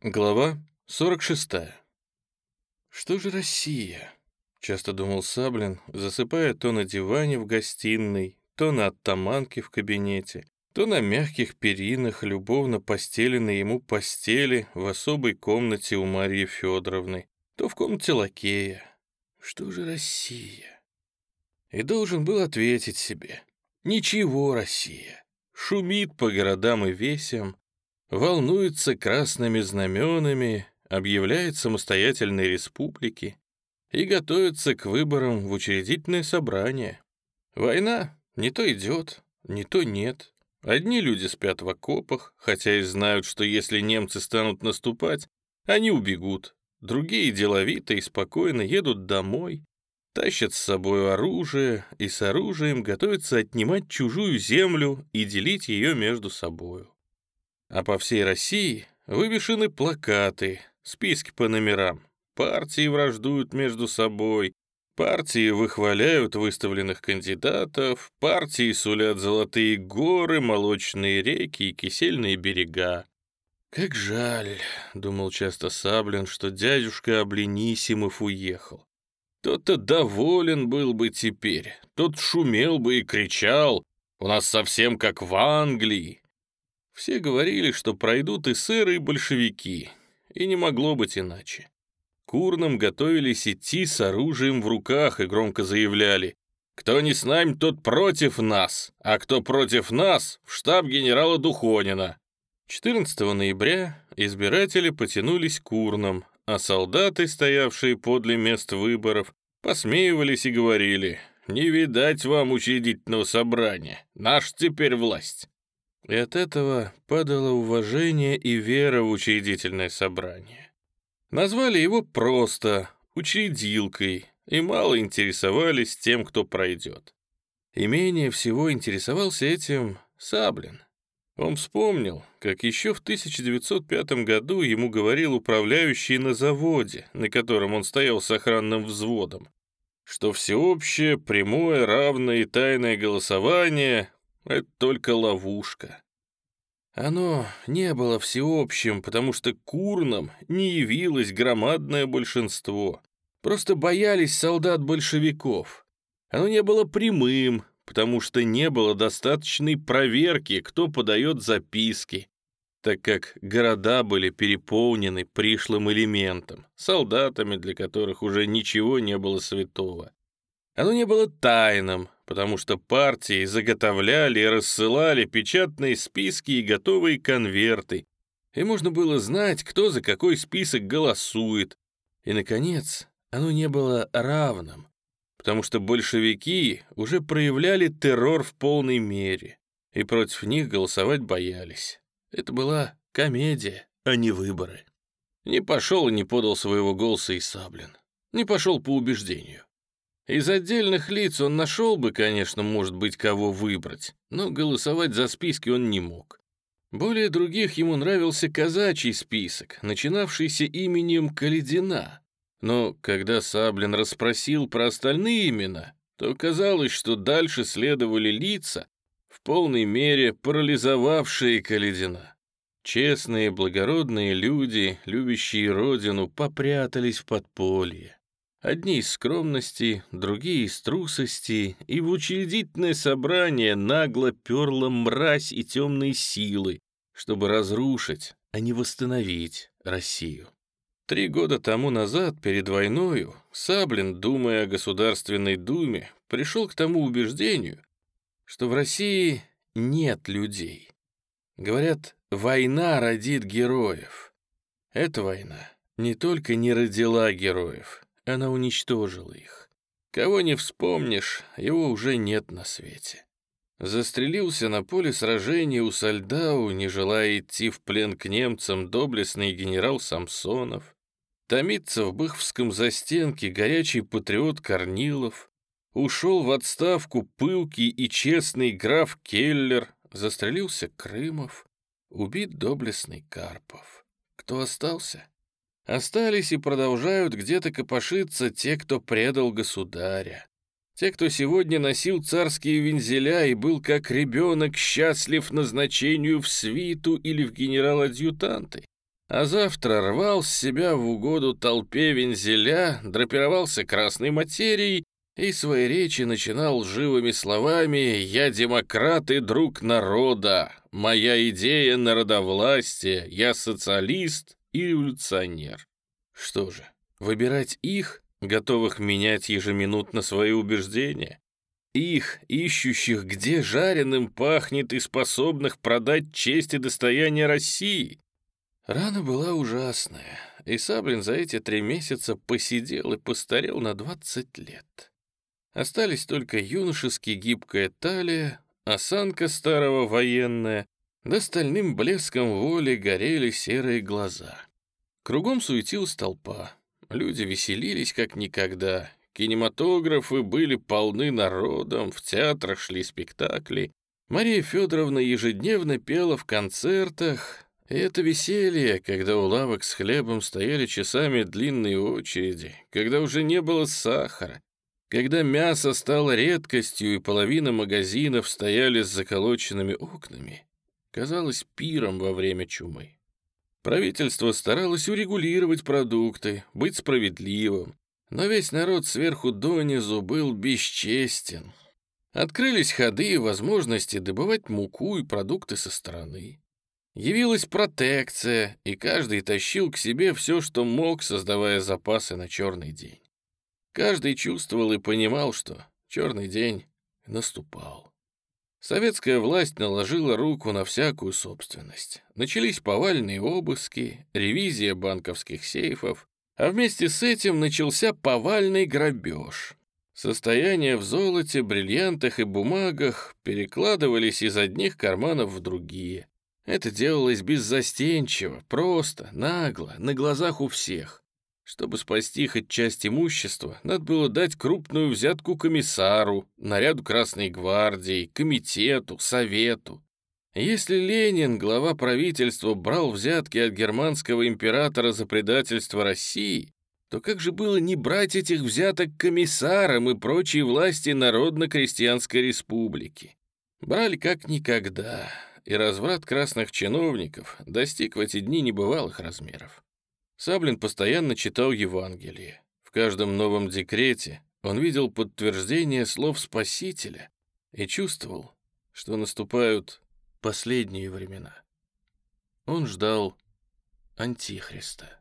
Глава 46. Что же Россия? Часто думал Саблин, засыпая то на диване в гостиной, то на оттаманке в кабинете, то на мягких перинах, любовно постеленной ему постели в особой комнате у Марьи Федоровны, то в комнате лакея. Что же Россия? И должен был ответить себе. Ничего, Россия. Шумит по городам и весям, волнуется красными знаменами, объявляет самостоятельные республики и готовится к выборам в учредительное собрание. Война не то идет, не то нет. Одни люди спят в окопах, хотя и знают, что если немцы станут наступать, они убегут. Другие деловито и спокойно едут домой, тащат с собой оружие и с оружием готовятся отнимать чужую землю и делить ее между собою а по всей России вывешены плакаты, списки по номерам. Партии враждуют между собой, партии выхваляют выставленных кандидатов, партии сулят золотые горы, молочные реки и кисельные берега. «Как жаль», — думал часто Саблин, что дядюшка Обленисимов уехал. Тот-то доволен был бы теперь, тот шумел бы и кричал, «У нас совсем как в Англии, все говорили, что пройдут и сыры, и большевики, и не могло быть иначе. Курным готовились идти с оружием в руках и громко заявляли «Кто не с нами, тот против нас, а кто против нас, в штаб генерала Духонина». 14 ноября избиратели потянулись к урнам, а солдаты, стоявшие подле мест выборов, посмеивались и говорили «Не видать вам учредительного собрания, наш теперь власть». И от этого падало уважение и вера в учредительное собрание. Назвали его просто «учредилкой» и мало интересовались тем, кто пройдет. И менее всего интересовался этим Саблин. Он вспомнил, как еще в 1905 году ему говорил управляющий на заводе, на котором он стоял с охранным взводом, что всеобщее, прямое, равное и тайное голосование это только ловушка. Оно не было всеобщим, потому что курном не явилось громадное большинство. Просто боялись солдат-большевиков. Оно не было прямым, потому что не было достаточной проверки, кто подает записки, так как города были переполнены пришлым элементом, солдатами, для которых уже ничего не было святого. Оно не было тайным, потому что партии заготовляли и рассылали печатные списки и готовые конверты, и можно было знать, кто за какой список голосует. И, наконец, оно не было равным, потому что большевики уже проявляли террор в полной мере, и против них голосовать боялись. Это была комедия, а не выборы. Не пошел и не подал своего голоса и Саблин. Не пошел по убеждению. Из отдельных лиц он нашел бы, конечно, может быть, кого выбрать, но голосовать за списки он не мог. Более других ему нравился казачий список, начинавшийся именем Каледина. Но когда Саблин расспросил про остальные имена, то казалось, что дальше следовали лица, в полной мере парализовавшие Каледина. Честные, благородные люди, любящие родину, попрятались в подполье. Одни из скромности, другие из трусости, и в учредительное собрание нагло перла мразь и темные силы, чтобы разрушить, а не восстановить Россию. Три года тому назад, перед войною, Саблин, думая о Государственной Думе, пришел к тому убеждению, что в России нет людей. Говорят, война родит героев. Эта война не только не родила героев, она уничтожила их. Кого не вспомнишь, его уже нет на свете. Застрелился на поле сражения у Сальдау, не желая идти в плен к немцам, доблестный генерал Самсонов. Томится в Быховском застенке горячий патриот Корнилов. Ушел в отставку пылкий и честный граф Келлер. Застрелился Крымов. Убит доблестный Карпов. Кто остался? Остались и продолжают где-то копошиться те, кто предал государя. Те, кто сегодня носил царские вензеля и был как ребенок счастлив назначению в свиту или в генерал-адъютанты. а завтра рвал с себя в угоду толпе вензеля, драпировался красной материей и свои речи начинал живыми словами «Я демократ и друг народа, моя идея народовластия, я социалист и революционер». Что же, выбирать их, готовых менять ежеминутно свои убеждения? Их, ищущих, где жареным пахнет и способных продать честь и достояние России? Рана была ужасная, и Саблин за эти три месяца посидел и постарел на двадцать лет. Остались только юношески гибкая талия, осанка старого военная, да стальным блеском воли горели серые глаза. Кругом суетилась толпа. Люди веселились как никогда. Кинематографы были полны народом, в театрах шли спектакли. Мария Федоровна ежедневно пела в концертах. И это веселье, когда у лавок с хлебом стояли часами длинные очереди, когда уже не было сахара, когда мясо стало редкостью и половина магазинов стояли с заколоченными окнами, казалось пиром во время чумы. Правительство старалось урегулировать продукты, быть справедливым, но весь народ сверху донизу был бесчестен. Открылись ходы и возможности добывать муку и продукты со стороны. Явилась протекция, и каждый тащил к себе все, что мог, создавая запасы на черный день. Каждый чувствовал и понимал, что черный день наступал. Советская власть наложила руку на всякую собственность. Начались повальные обыски, ревизия банковских сейфов, а вместе с этим начался повальный грабеж. Состояния в золоте, бриллиантах и бумагах перекладывались из одних карманов в другие. Это делалось беззастенчиво, просто, нагло, на глазах у всех. Чтобы спасти хоть часть имущества, надо было дать крупную взятку комиссару, наряду Красной гвардии, комитету, совету. Если Ленин, глава правительства, брал взятки от германского императора за предательство России, то как же было не брать этих взяток комиссарам и прочей власти Народно-крестьянской республики? Брали как никогда, и разврат красных чиновников достиг в эти дни небывалых размеров. Саблин постоянно читал Евангелие. В каждом новом декрете он видел подтверждение слов Спасителя и чувствовал, что наступают последние времена. Он ждал Антихриста.